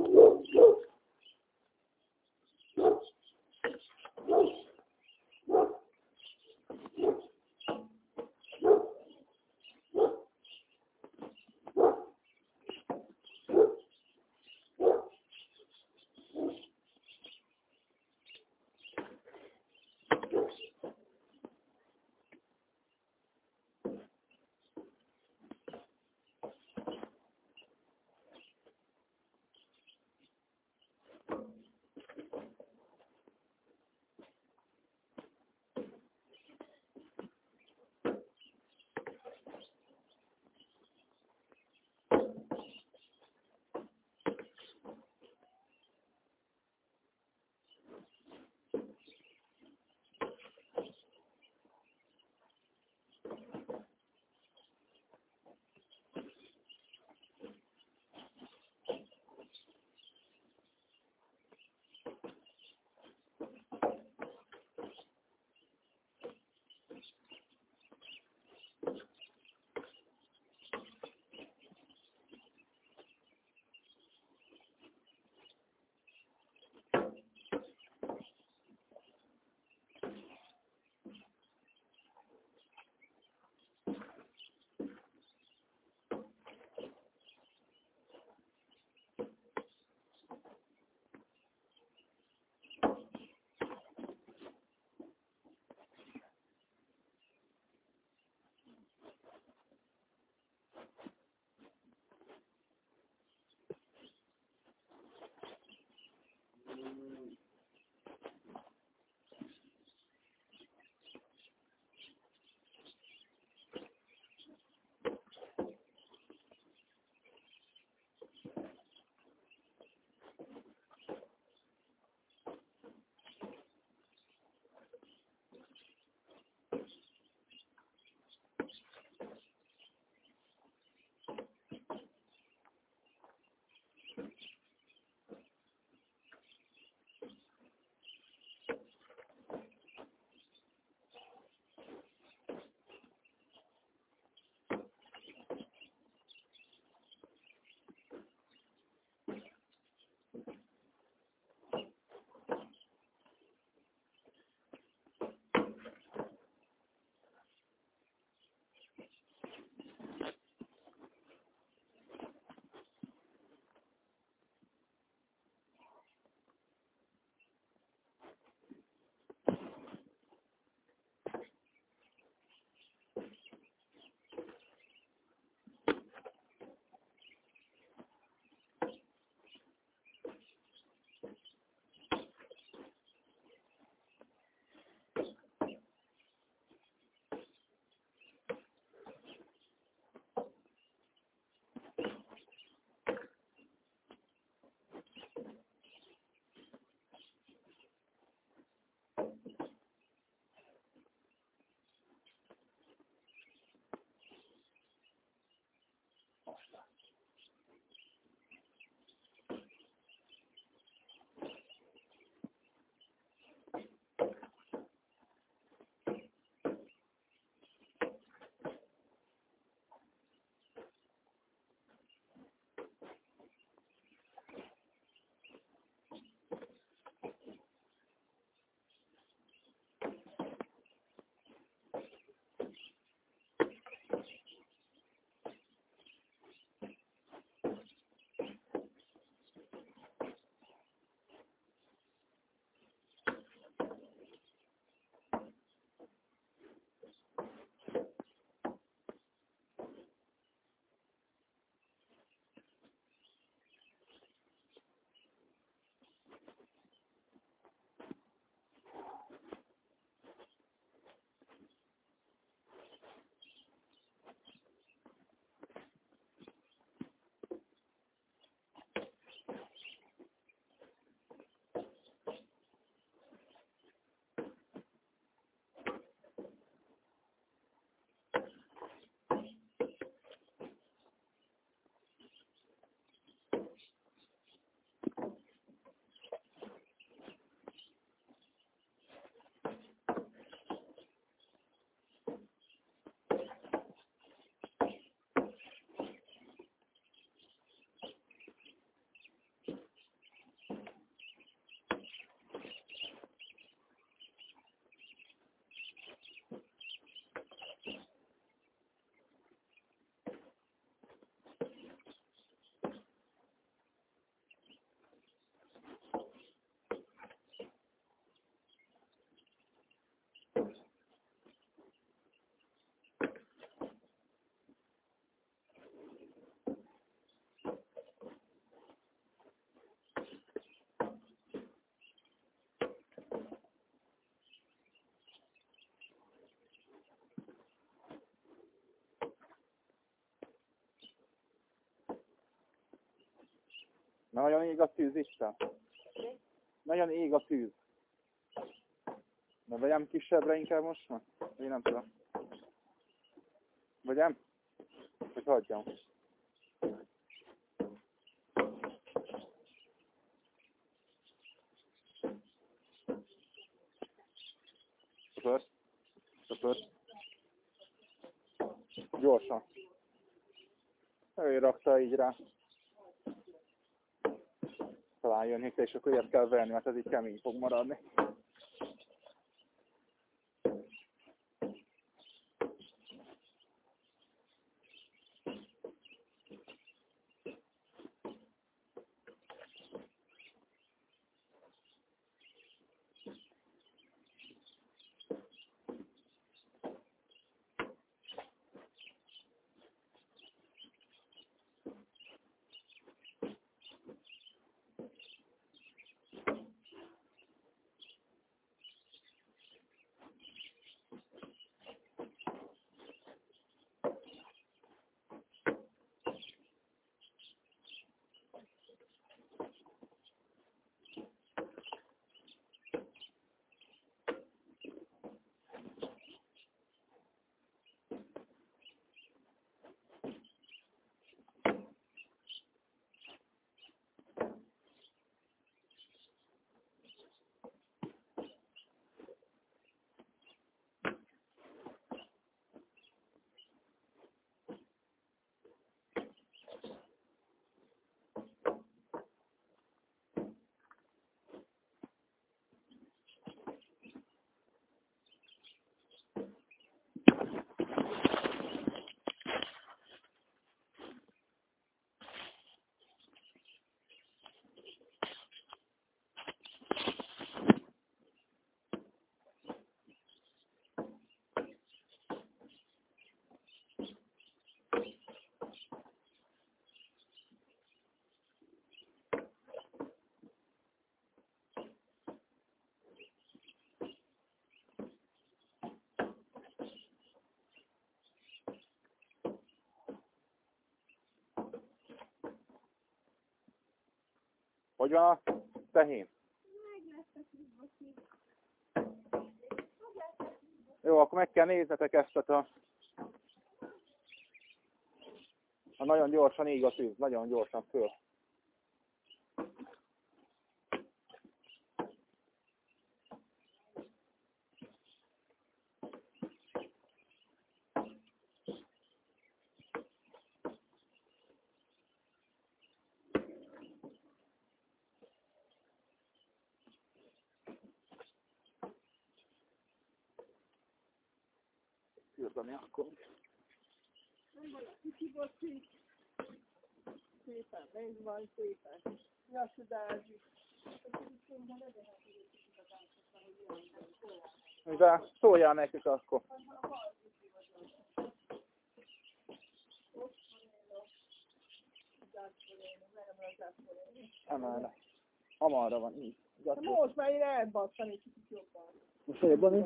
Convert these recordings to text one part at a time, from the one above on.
outro nome. Nagyon ég a tűz itt. Nagyon ég a tűz. Na vegyem kisebbre inkább most már? Én nem tudom. Vegyem? Vagy hagyjam? Söpört. Söpört. Gyorsan. Ő rakta így rá. Talán jön hétre, és akkor ilyet kell venni, mert ez így kemény fog maradni. Hogy van a tehén? Jó, akkor meg kell néznetek ezt a... A nagyon gyorsan ég a tűz, nagyon gyorsan föl. küldeni akkor. Nézd van szépen. Jasudázsi. De szóljál nekik akkor. Emelre. Amarra van, így. Most már én elbattam egy kicsit jobban. Most jobban is?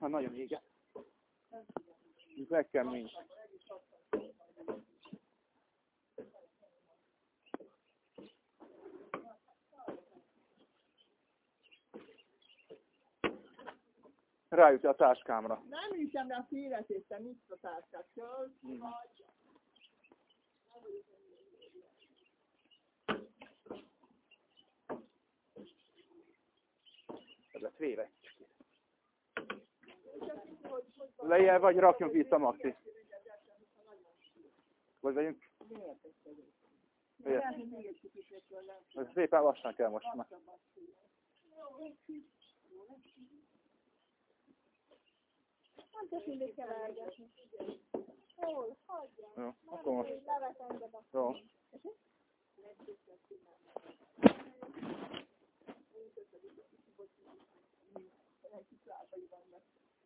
Hát nagyon éget. Meg kell mind. Rájut a táskámra. Nem hiszem, de a félretésztem, mit a táskát föl. Mm. Ez lett véve. Lejjel vagy rakjunk vissza, Maxi. Vagy vegyünk? Miért? Ez szépen lassan kell most már. Nem csak mindig kell elgetni. Hol? Jó, akkor most. A Jó.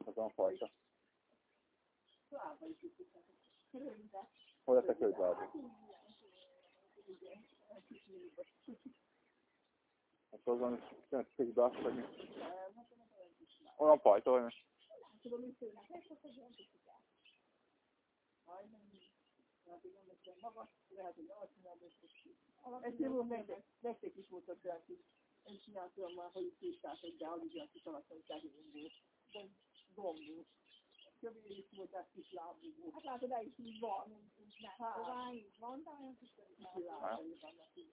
Az van fajta. Hol leszek kölyvlábú? Akkor azon kicsibe azt vagy Olyan fajta, hogy Lehet, hogy nem lesz olyan magas, lehet, hogy alacsonyabb, és egy szívó nektek, is volt ott olyan kis, én csináltam már, hogy tisztátok, de alig olyan kis alacsony tegényből, dombul. Kövér is volt egy kis lábúgó. Hát látod, el is így van, így. Hát. Hová így van, de olyan kis lábai vannak, kis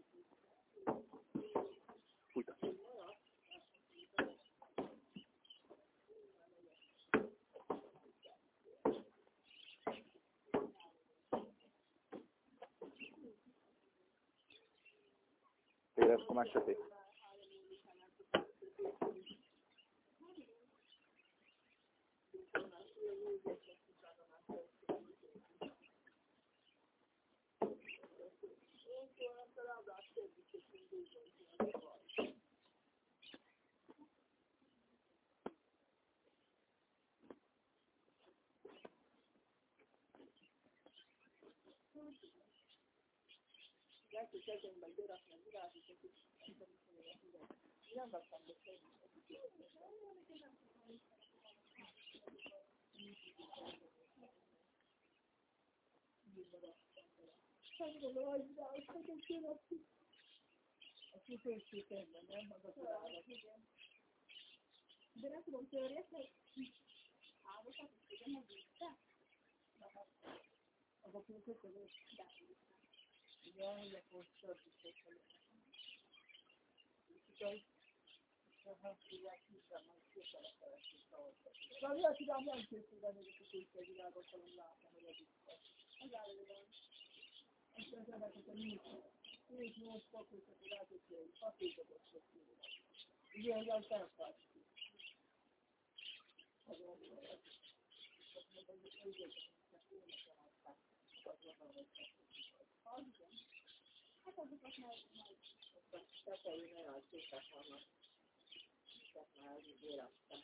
সাথে Thank you. anche c'è un bel vero affrancato, c'è tutti i Milano sta Quando lo hai dato, che c'era più. E tu pensi il tempo, né? Ma dopo la Grazie, non ti ho riesco a... Ah, lo so, perché non ho vista. Ma dopo questo, dai. Hiszen majd képen a keresés ahhoz. De mi azt tudom, nem készülve még a kitőszékenvilágot, hanem látom, hogy ez itt van. Az állóban. És ez ezeket a nyílt, nyílt nyolc papírokat, hogy átütni, hogy papírokat sok tőle. Ugye, hogy az nem fáj. Azon, hogy azt mondom, hogy az ügyeket, hogy tényleg elátták. Az van, hogy Az igen. Hát azokat már majd. tetején olyan szépen vannak. Tehát már az éreztem.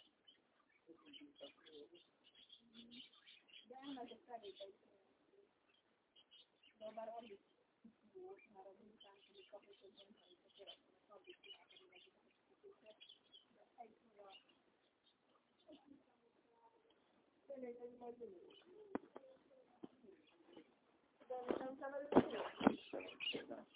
hogy így jutott még. De elmegyek felébe is. De volt már a miután, hogy kapott egy ilyen helyet, hogy szeretnének addig csinálni ezeket a egy olyan Tényleg egy majd 三三三三个月四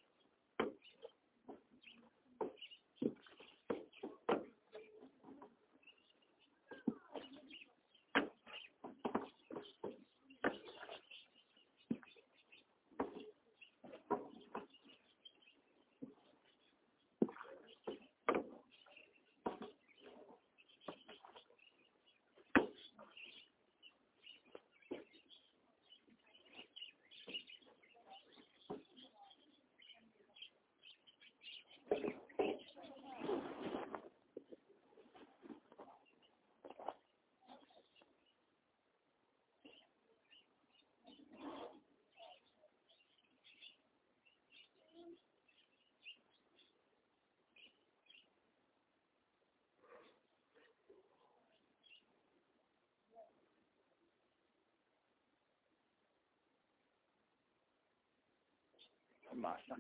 from last night.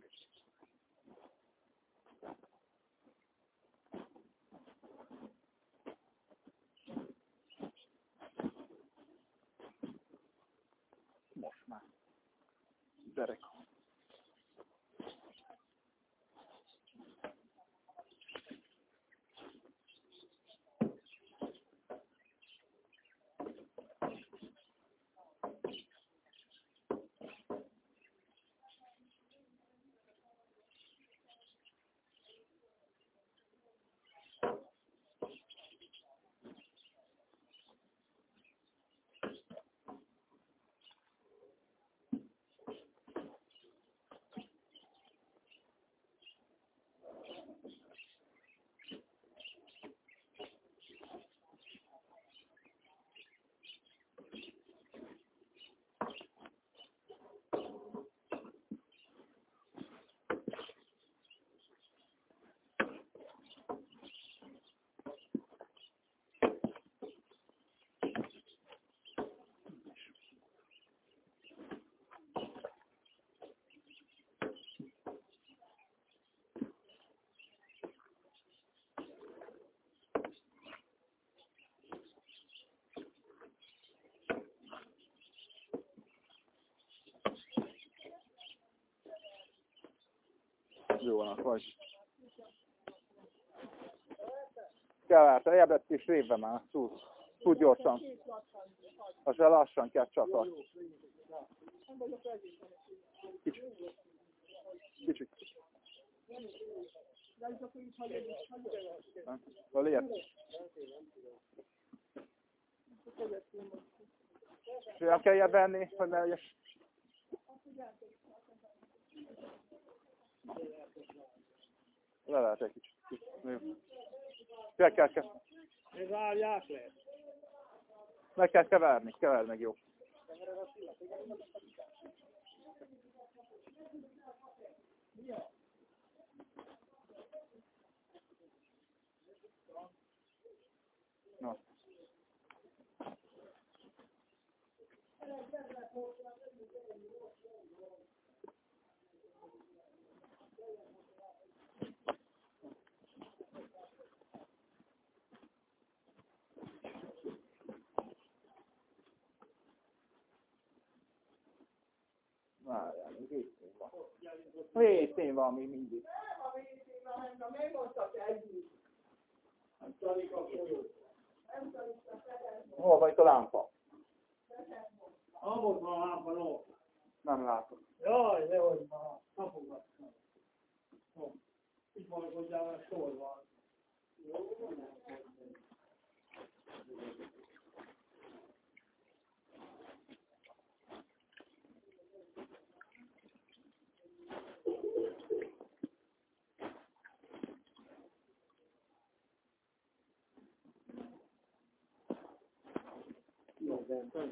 Moshma. Direct. Akkor vagy. Keverte, ébredt kis révbe már, tud. Tud gyorsan. Két lassan, kell egészen. Kicsit. Kicsit. És nem kell venni, hogy ne legyen. Le lehet egy kicsit. Kell, kell, kell. Várják le. Meg kell keverni, keverd meg jó. Na. Várjál, részén van. Részén van mi mindig. Nem a végén, hanem megmondtak együtt. Nem tanik a folyó. Nem tudom, Hol van itt a lámpa? Abot van a lámpa, no. Nem látom. Jaj, nehogy már. Kapugattam. No. Itt van mert sor van. Jó, de nem them. Hmm.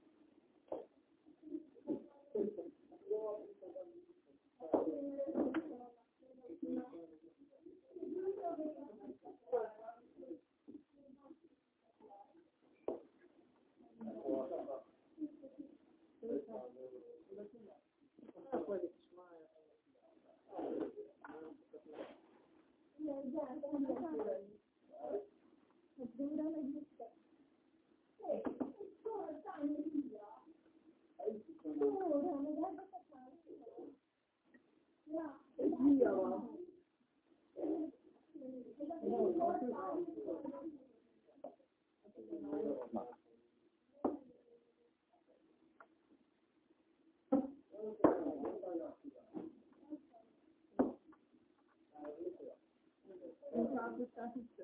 第几个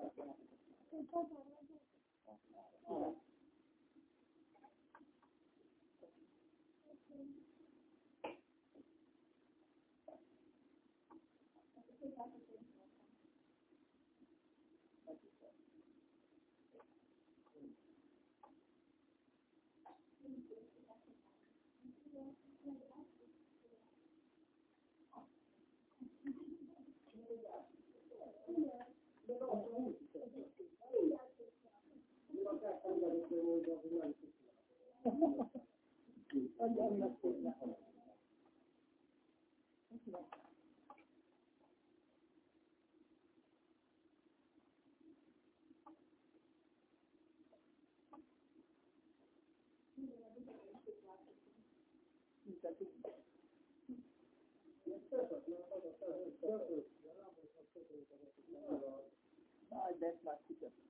嗯。哦。Aj, de ezt már kitett.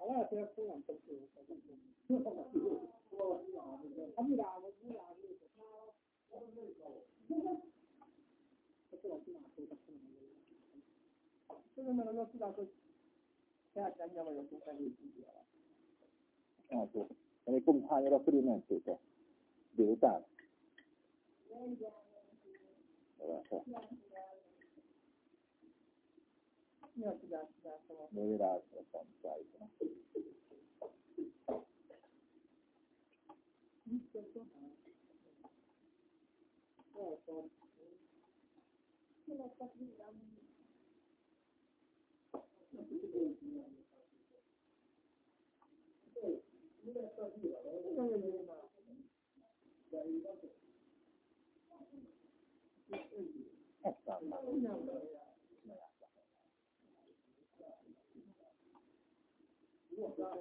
el. Ha már dolgoztam. Viszont virágot is. Ha lehet, hogy akkor nem tudom. A virágot, virágot. Tudom, mert az azt tudod, hogy feltenni vagyok, hogy egészségű alatt. Hát, jó. Amikor hányra fölülmentétek? Délután? Maybe that's what I'm That's not 是吧？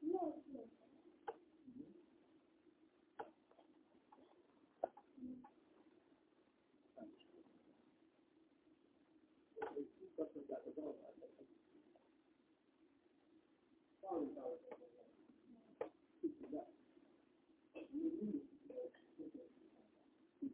那是。嗯。放一下。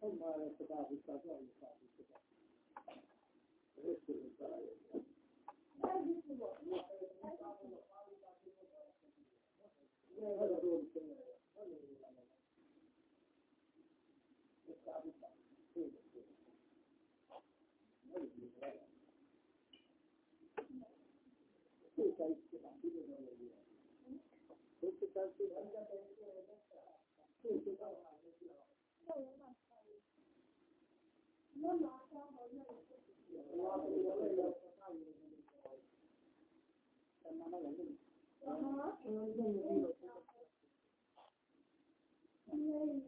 ثم يتبع بالتابع يتبع بالتابع 那个都是真的，那里有什么？这个是当地的那个，这个是当地的，那个是，这个是当地的。那拿下好那个。Thank you.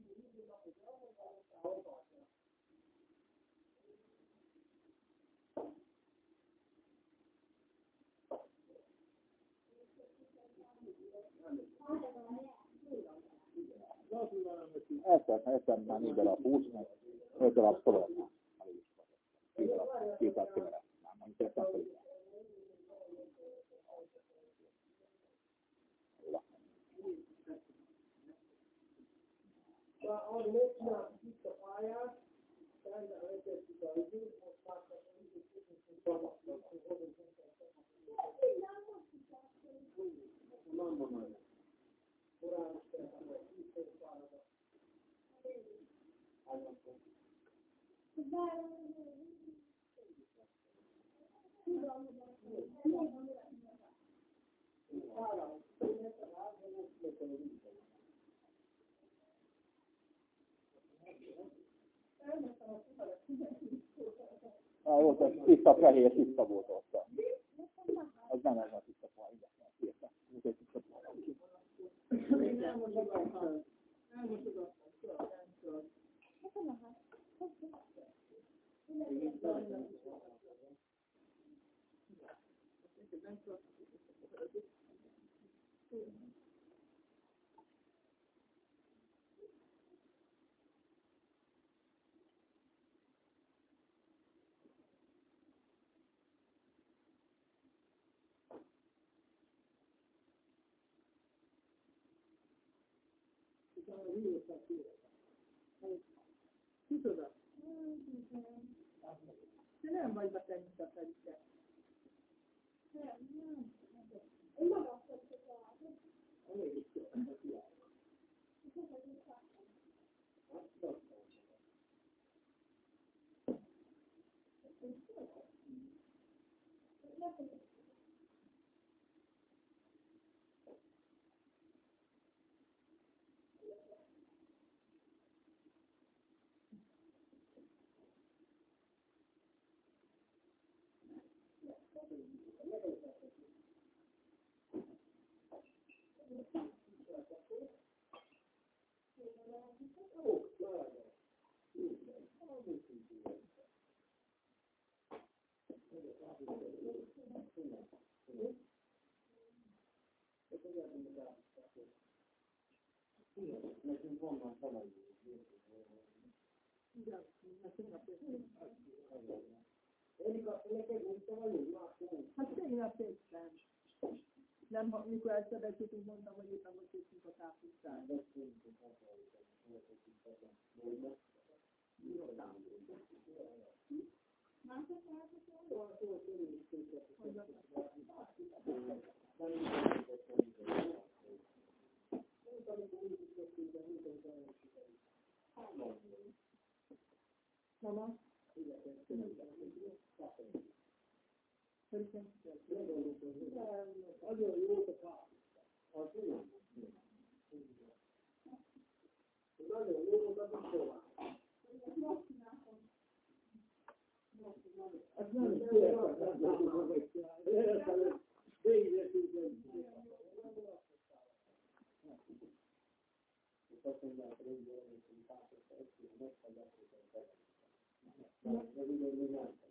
Egyszer, egyszer már négy darab húsz, meg öt darab szolog. Két darab, két darab kevered. Már nem tettem fel. Ahogy megcsináltuk itt a pályát, rendben elkezdtük a időt, most láttam, hogy így is tapasztalatot hozunk. Nem van Korán is tettem, hogy tízszer fáradat. Ah, volt, ez tiszta fehér, tiszta volt ott. Az nem ez a tiszta faj, igen, tiszta. Ez egy tiszta faj. a Sí, toda. Te nem vagy beteg, mint a Felice. Én magam szoktam találni. Mégis jó, a fiát. Nekünk talajunk? Hát tegnap éppen. Nem, ha- mikor egyszer beszéltünk, mondtam, hogy éppen most jöttünk a tápusztán. Mama? Szerintem. Gracias.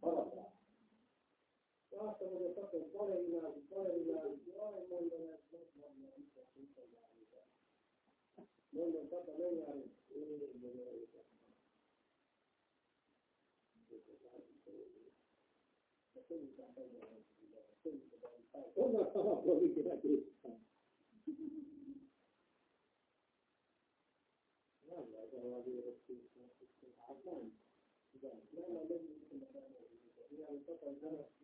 Az Láttam, hogy a szakon balerinázik, balerinázik, jaj, mondom, ez most mondom, hogy itt a Mondom, Tata, menj el, én én Honnan szavakról mindenek éppen? Nem lehet valami éreztésnek, hát nem. De nem, nem, nem, nem, nem, nem, Tata, nem, Mondott, hogy kérdeztek, hogy nem mondtam, amikor már idővel indult rá. Nem, ez a fej. Hogyha megfogták, szólták el, hogy kivágom, vagy a pisztolynak, és a tovább megint a szívünkre. És ha viszont meglögött, akkor az úgy félre jut, hogy nem tudja semmi, nem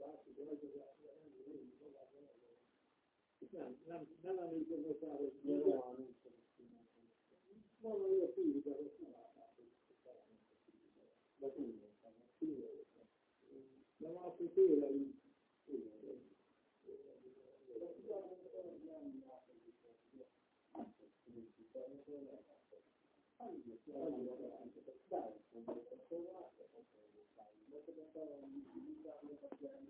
Grazie. Nem, nem, nem emlékszem hogy hogy nem látták, hogy de túléltem, túléltem. De már akkor tőle így, Thank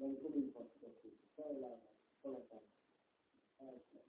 non comincio a così, poi la poi la faccio.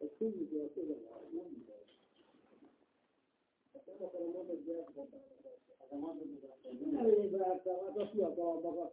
Ez könnyű, nem mindegy. A fiatal a Ez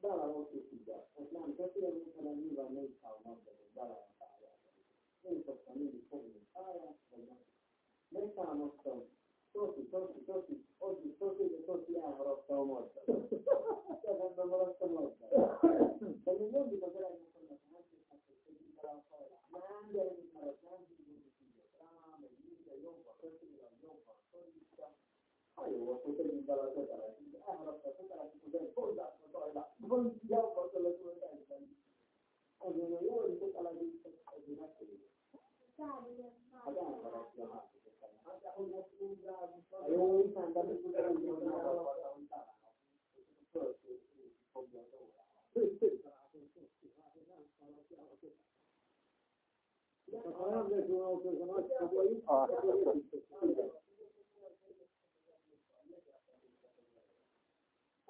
belerakjuk ide. Hát nem beszélünk, hanem nyilván nem szállnak, de bele a pályára. Én szoktam mindig fogni a pályát, vagy nem. Megtámadtam, Tosi, Tosi, Tosi, Tosi, Tosi, de Tosi elharapta a mazdat. Kezemben maradt a mazdat. De még mindig az elején mondom, hogy nem tudjuk, hogy a hajlát. Nem, de én már az nem tudjuk, hogy így rám, meg így, de jobban kötél, jobban szorítja elolvastam egyik vele a kötelesít, elmaradta a kötelesít, hogy egy fordászra tajlá, van javva kellett volna elvenni. Azért a jól kötelesít, ez megkérdés. Hát elmaradta a másokat. Hát de hogy ezt úgy ráadni? Hát jó, hiszen de mit tudom, hogy jól ráadta, hogy találom. És a földkét fogja az órára. Ha nem lesz volna, hogy az a nagy kapai, akkor hát,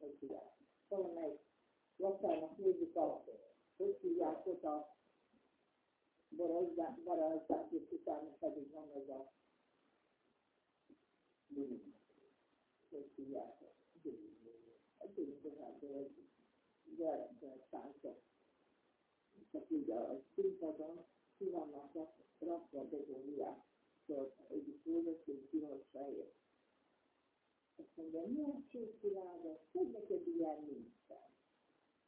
hogy hogy hívják. Valamelyik lakának nézzük a, hogy hívják ott a barazdák, barazdák, és utána pedig van ez a hogy hívják. A gyűjtőházból egy gyerekkel szállta. Csak így a színpadon ki vannak rakva a begóriák, szóval egyik úr, hogy ki volt fehér. Azt mondja, milyen szép világos, hogy neked ilyen nincsen.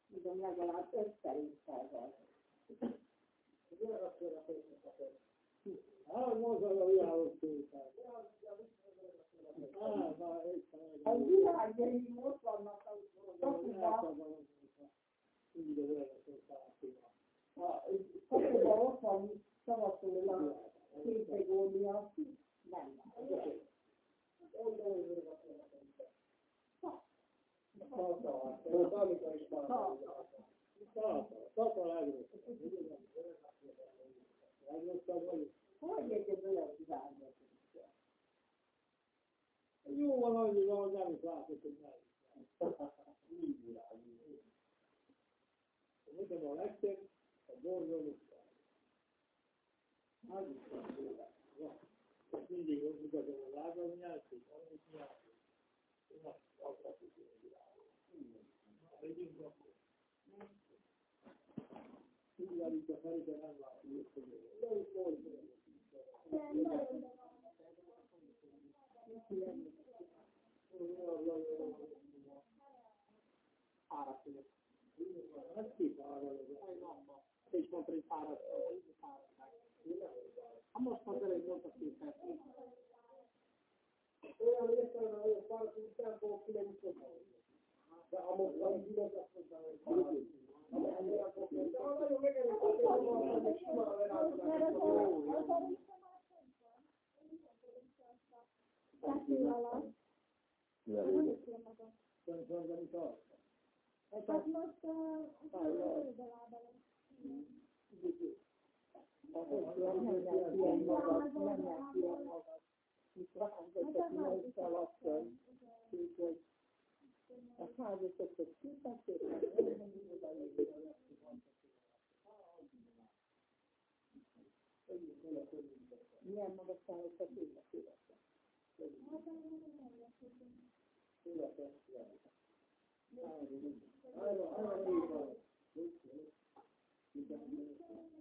Mondom, legalább ötszer észtervel. Az olyan azt mondja, hogy Hát, mozog a világos tétel. A világjaim ott vannak hát- a kapuban. A kapuban ott van szavazólag, két megónia, nem. Hogy érted olyan világot? Jó van, hogy van, nem is látok, hogy nem. Mondom, a legtöbb a borzolók. Hát, ja. Ezt e quindi ho giocato la Cagnacci, con il Piano, una volta più di là, vedi un po' sulla vita fare per la non ricordo. la Ma sì, sei contro il parato. Vamos responder a pergunta aqui. Eu ali estou na minha parte, então vou filhar isso também. Já há uma grande vida a rövidebben Nem lesz ilyen magas, nem lesz ilyen magas. Mit rakhatod nyolccal lassan, úgyhogy a házasokhoz kiszakítani, nem oda. Milyen magas házasok életére? Nem tudom, megcsináljuk ezt. Nem. Majd hétfőn délután. Ó, hát akkor vasárnap. Majd hétfőn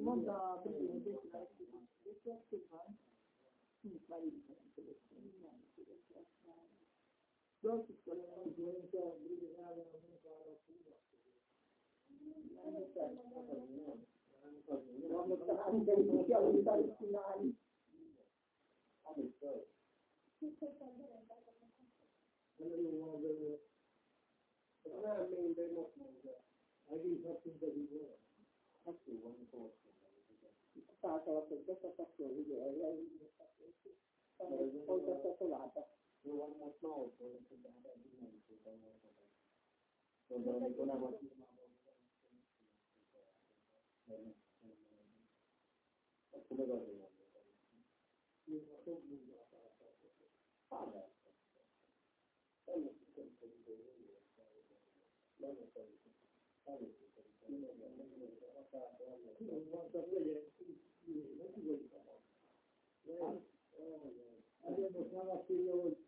Mondd a bizonyos van. Nincs már így Dopo con la influenza brigherale aumenta la cura. Nonostante i richiami tradizionali. Non è a me in prima cosa, hai rifatto un po' di buono. A tu, quando posso. È stata la stessa stazione, è stata un po' Gracias.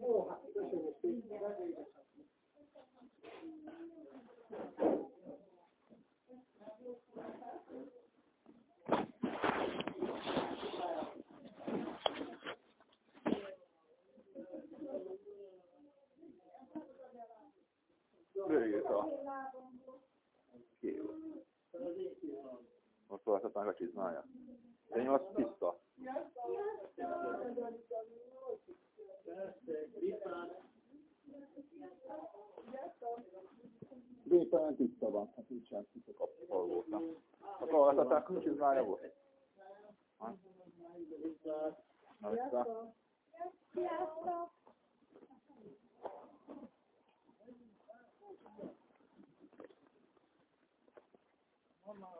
Jó, hát köszönjük szépen. Most olvashatnánk a csizmája. De nyolc tiszta. Végtelen tiszta van, hát nincsen tiszta kapcsolódna. A kallgatották nincs, ez már jó. Sziasztok! Sziasztok! Mama.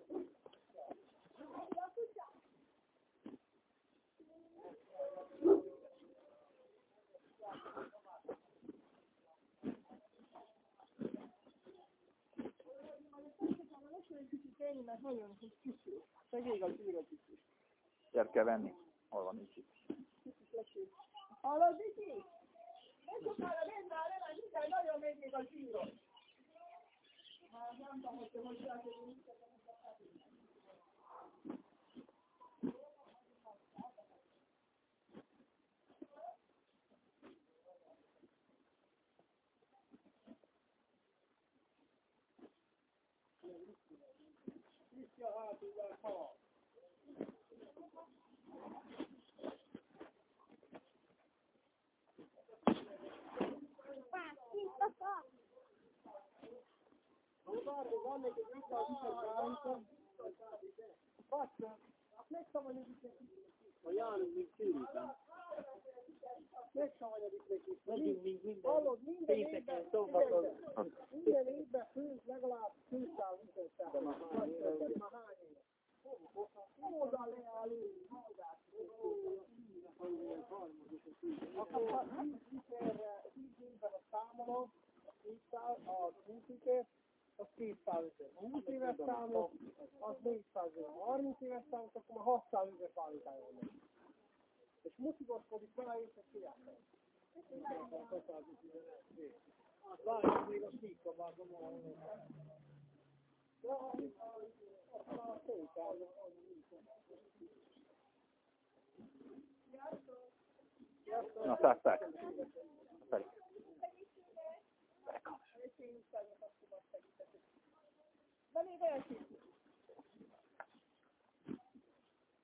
mert nagyon kicsi. Segítség az űröt is. Gyere kell venni. Hol van nincs itt. Hallod, Viki? Nem sokára menj már le, mert minden nagyon megyék a zsíron. Már nem tudom, hogy te hogy látod, van még egy vita a vita Basta, megszavajodik neki. A János még sűrűben. Megszavajodik neki. Megyünk még minden. Hallod, minden évben, minden évben főz legalább 200 liter. De már hány éve? Oda leálló, akkor ha 10 literre, 10 évben a számolod, a 20 liter, az 200 ezer. 20 éves számok, az 400 ezer. 30 éves számok, akkor már 600 ezer pálítája van. és multivaskodi felejét a kiállás. Várjunk még a síkba, már a maradnak. De a szótában az Na, szállj, szállj! Szállj! De még elkészít.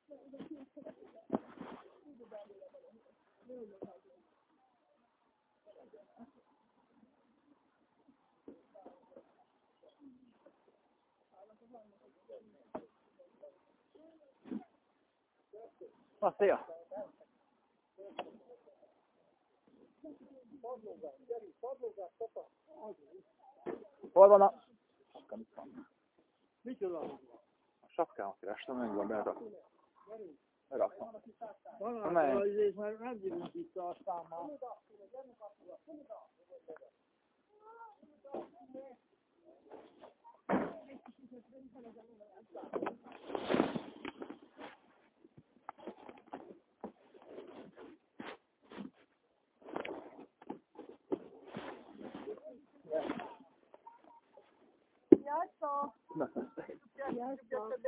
Ecco. Na, szia! Hol van a... Sapkám itt van. Micsoda? A sapkámat kerestem, meg van benne. Rakva. Amelyik. nem gyűlünk vissza a számmal. Sziasztok! Na, sziasztok! Sziasztok!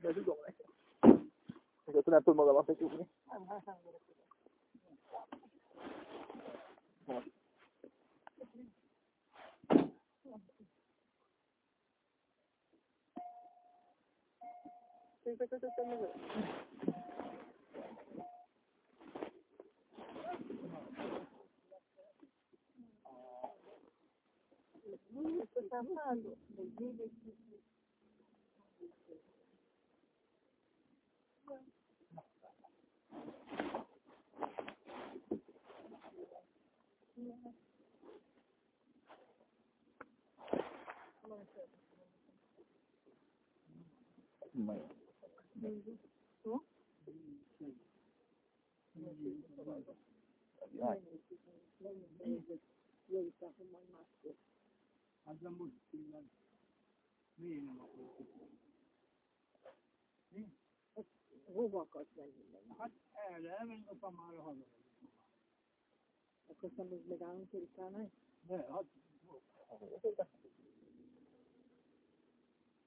De tudom, 일단 또 먹어봐 세우니 Mày. Ủa? هو قصدي. حتى لا من أطمع له هذا. Because is down to the camera. Yeah, I...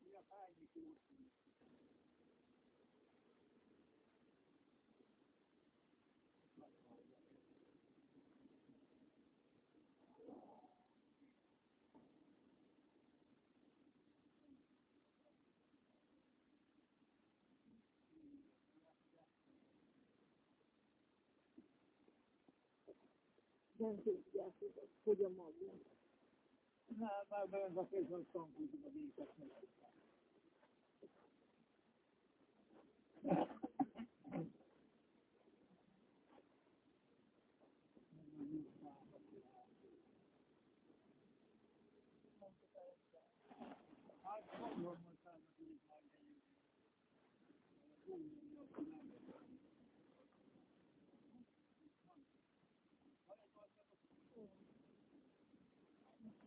Yeah, I sen tepki aslında kocaman oluyor. Ha, ben ben bakıyorsam son kuyruğuma bir yıkatmak.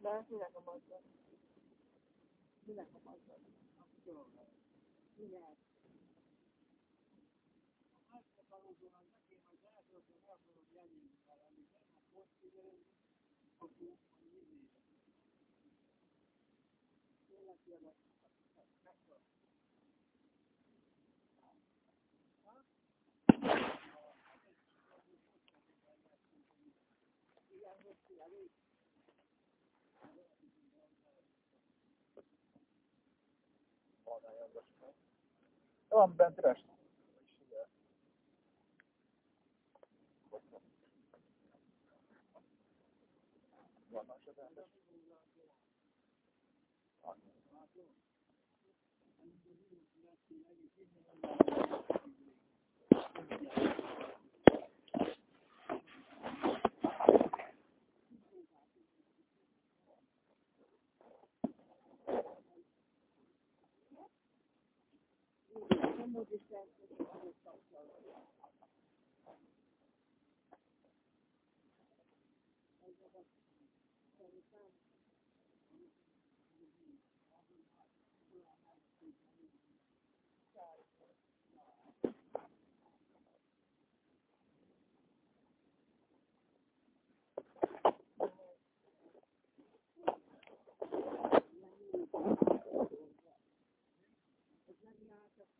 لا هنا كمان هنا كمان هنا Thank you. Então, bem, tiraste. módviselkedés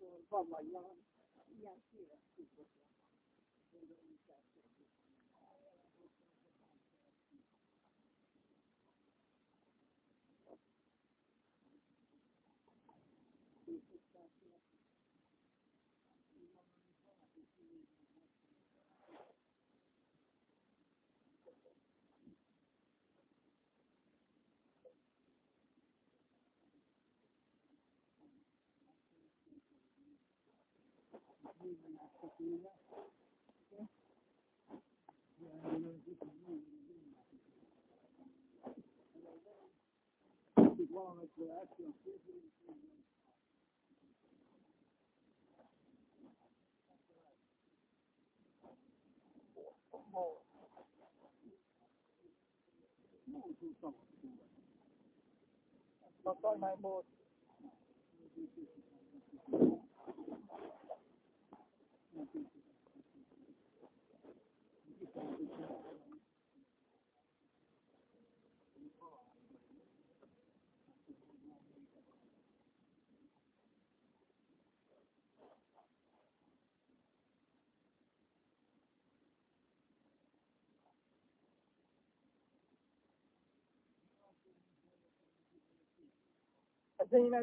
我爸妈养养起来不错，现在。Tôi mai một Artinya.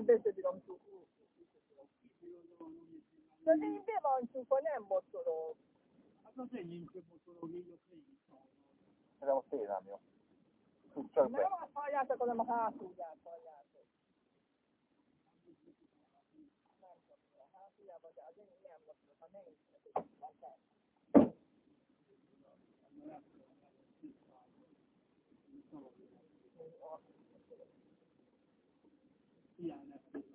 De én be van csukva, nem mocorog. Hát az enyém sem motorog, így a De most tényleg nem jó. Csak Nem be. azt halljátok, hanem a hátulját halljátok. Nem mocorog a hátuljában, de az enyém nem mocorog, ha nehéz. Ilyen lesz.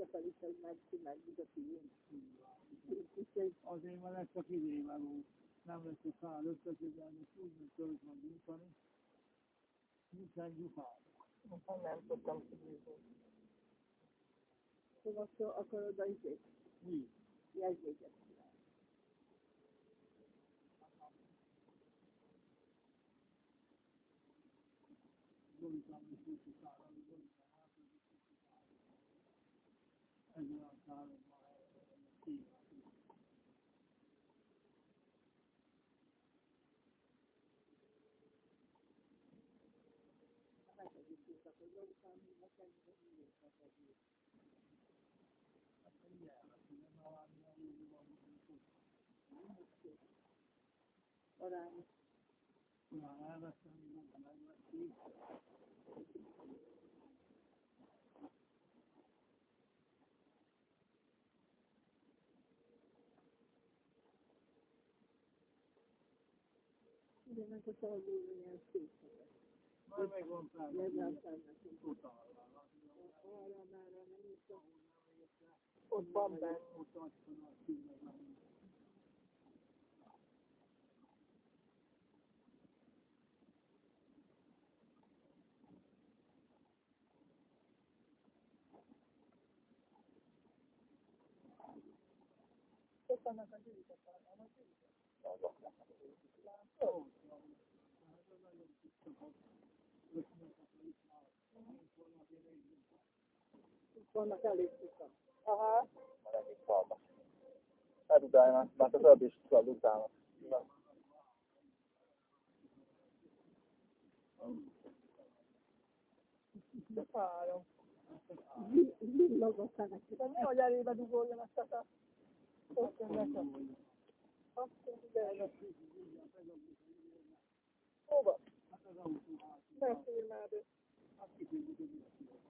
neked hamar elmegyünk. Azért van ez csak idévaló. Nem lesz a szál összeközelni, úgy, mint körök van gyújtani. Nincsen gyufád. Nem tudtam kibírni. Szóval akkor, oda izét, Mi? jelzéket csinálni. Zolitán is úgy, hogy szállal, Zolitán átadjuk, hogy szállal. Ez olyan szállal, már kíván. Megveszik. Igen, meg a szalgóra ilyen szép. Már megvan fel. Lezászál nekünk. Totálra. Arra már nem is a Ott van benne. Ott adtam a szívem. Ott vannak a gyűjtők. Vannak elég sokan. Aha. Már egyik falba. Hát utána már, már az is tudod utána. Na. Csak három. Villog a szemek. De nehogy elébe dugoljon azt a ott jönnek a... Azt mondja, Hova? Ne firmád. Ott a,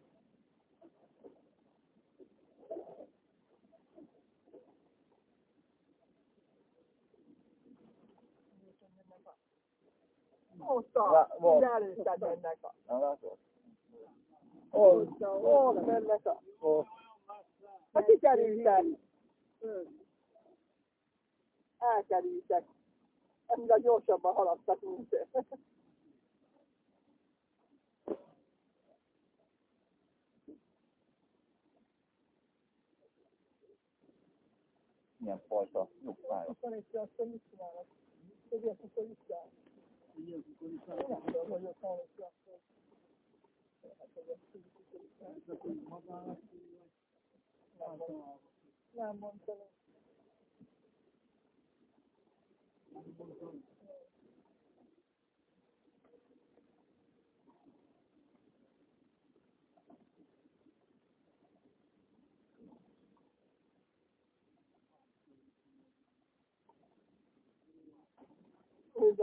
Lá- volt. ide előtted mennek a. Na látod? Ott, ott mennek a. Ó, Hát kikerültek. Elkerültek. Ennél gyorsabban haladtak, mint milyen fajta nyugtályok. Van egy azt, hogy mit csinálnak. Tudják, hogy mit csinálnak. Én nem tudom, hogy ott van egy azt, hogy... Hát, hogy. Nem mondtam. Nem mondtam.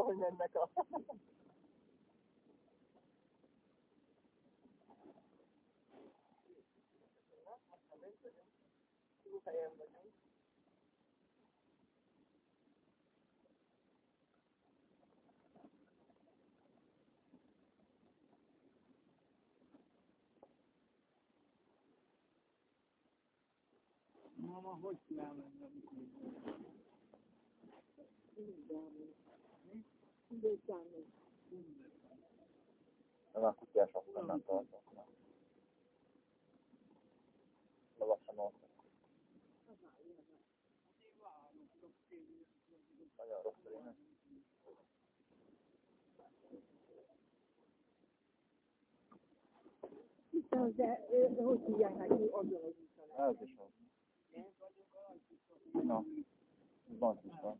Úgy, ahogy mennek a... Jó helyen vagyunk. Mama, hogy kell mennem? Ez a kutyás aztán nem tartok. Lassan ott. Nagyon rossz rémek. De hogy hívják neki azonosítani? Ez is az. Na, van is van.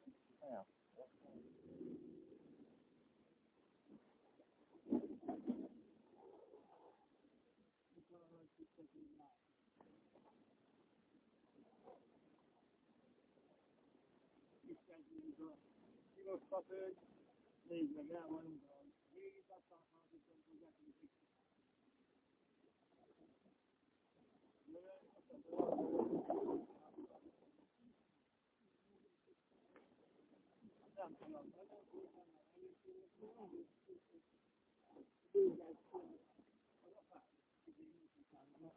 Ja. Tilos papőr, nézd meg, el vagyunk a régi tapasztalat, hogy Nem tudom,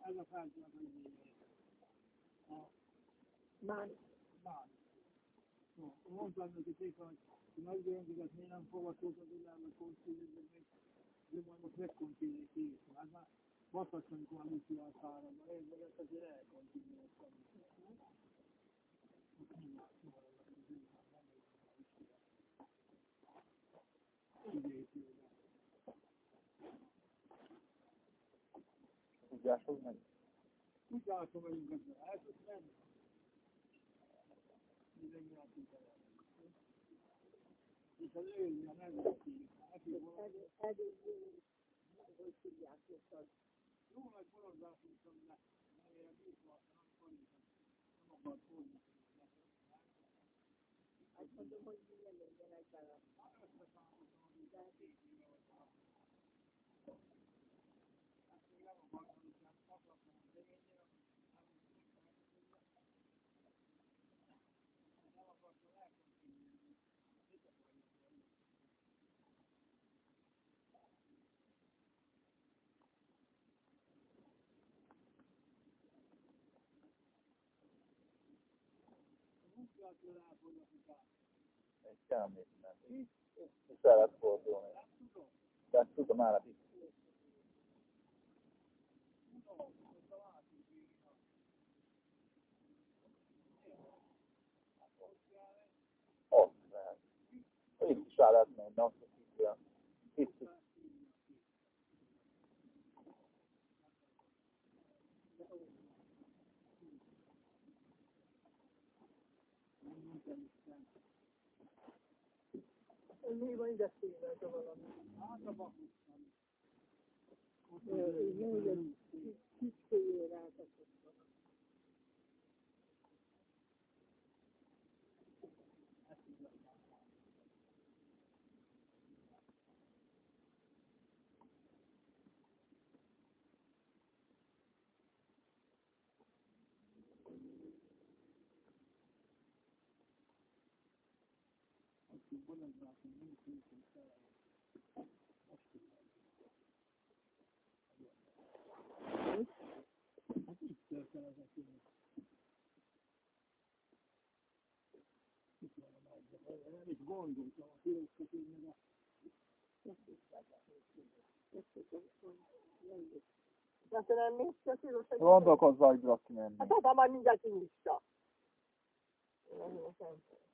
ez a hogy Már Már. No, mondtam neki szépen, hogy nagygöröngöket miért nem fogadott a világban kontinőben, meg de majd most megkontinőt is. Hát már vasszatlan, amikor a Lucia a meg ezt azért meg? Úgy látom, hogy ezzel el tudsz menni. Mindenki. És az ő nem. Neki valami hogy hívják őket. jó nagy mint aminek nem ilyen bízva, nem fordítom. Nem akar fordítani. Azt mondom, hogy nem menjenek bele. Egy semmit nem. Vissza lehet fordulni. De ezt tudom, már itt. Ott lehet. Itt is rá lehet menni, Mi van ide szívvel, valami? Hát a bakusztan. Igen, hogy kis kölyő Hát itt történt ez a film. Itt van a nagy, nem is gondoltam a filmszkötőt, meg a De te nem mész ki a tilos, hogy... Gondolkozz, hogy tudok kimenni. Hát oda majd mindjárt kinyissa. Nem megy.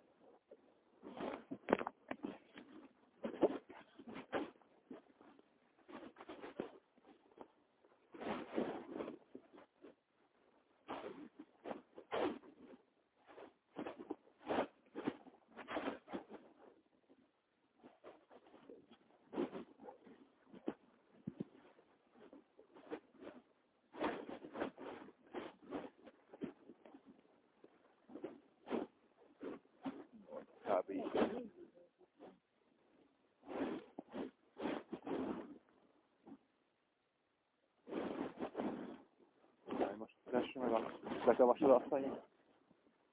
Most Meg a bekavasod azt, hogy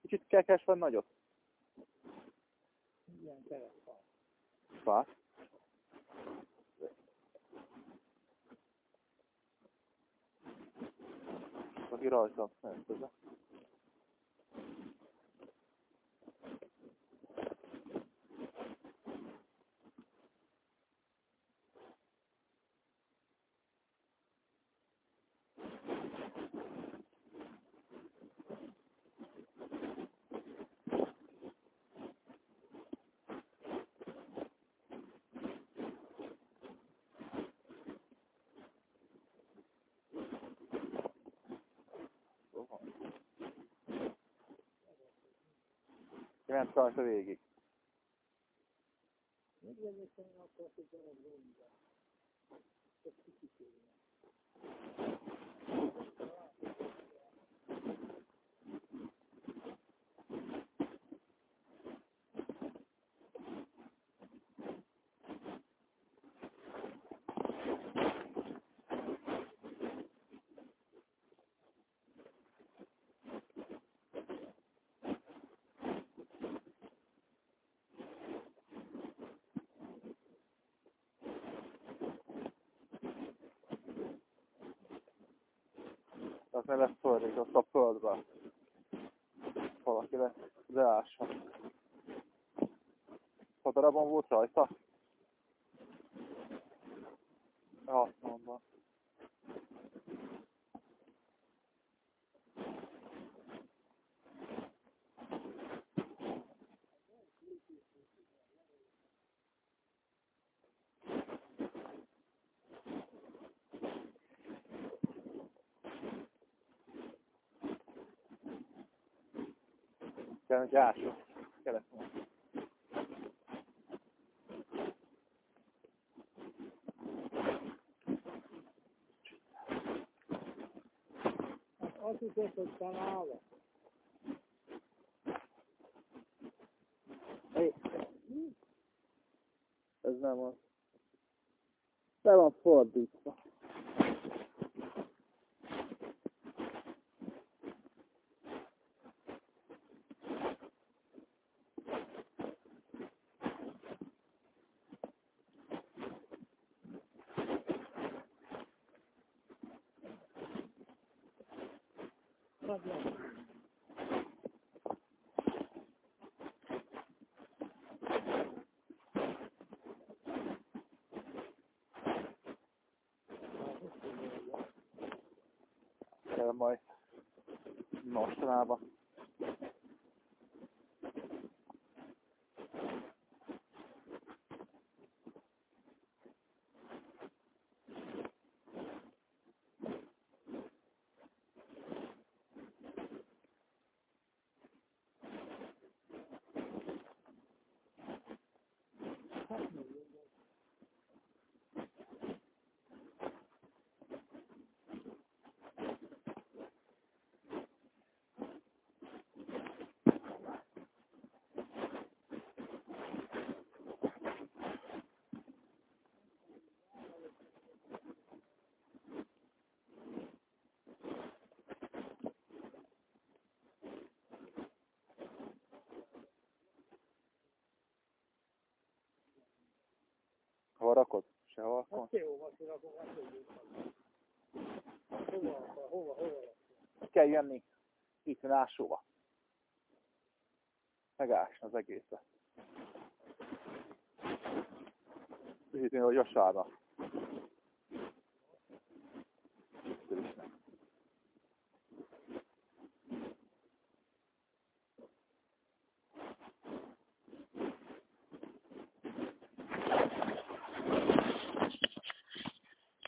kicsit kekes vagy nagyot? श्वास वेगी Tehát ne lesz fordított a földbe. Valaki le, leássa. Ha darabon volt rajta? Kell, hogy ások. Kellett. Hát azt hiszed, hogy találok. Hé. Ez nem az. Le van fordítva. Nagyon. Kell majd mostanában. Hova rakod? Sehol? Hát jó, azt rakom, hát. Hova, hova, hova, hova? Kell jönni itt a ásóba. Megásni az egészet. Ühítni, hogy vasárnap.